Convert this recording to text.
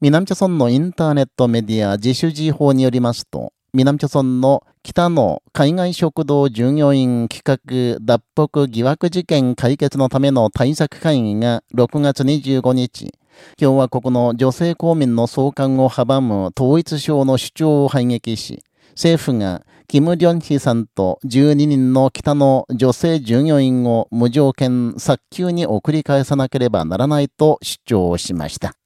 南朝村のインターネットメディア自主事報によりますと、南朝村の北の海外食堂従業員企画脱北疑惑事件解決のための対策会議が6月25日、共和国の女性公民の送還を阻む統一省の主張を排撃し、政府がキム・リョンヒさんと12人の北の女性従業員を無条件早急に送り返さなければならないと主張しました。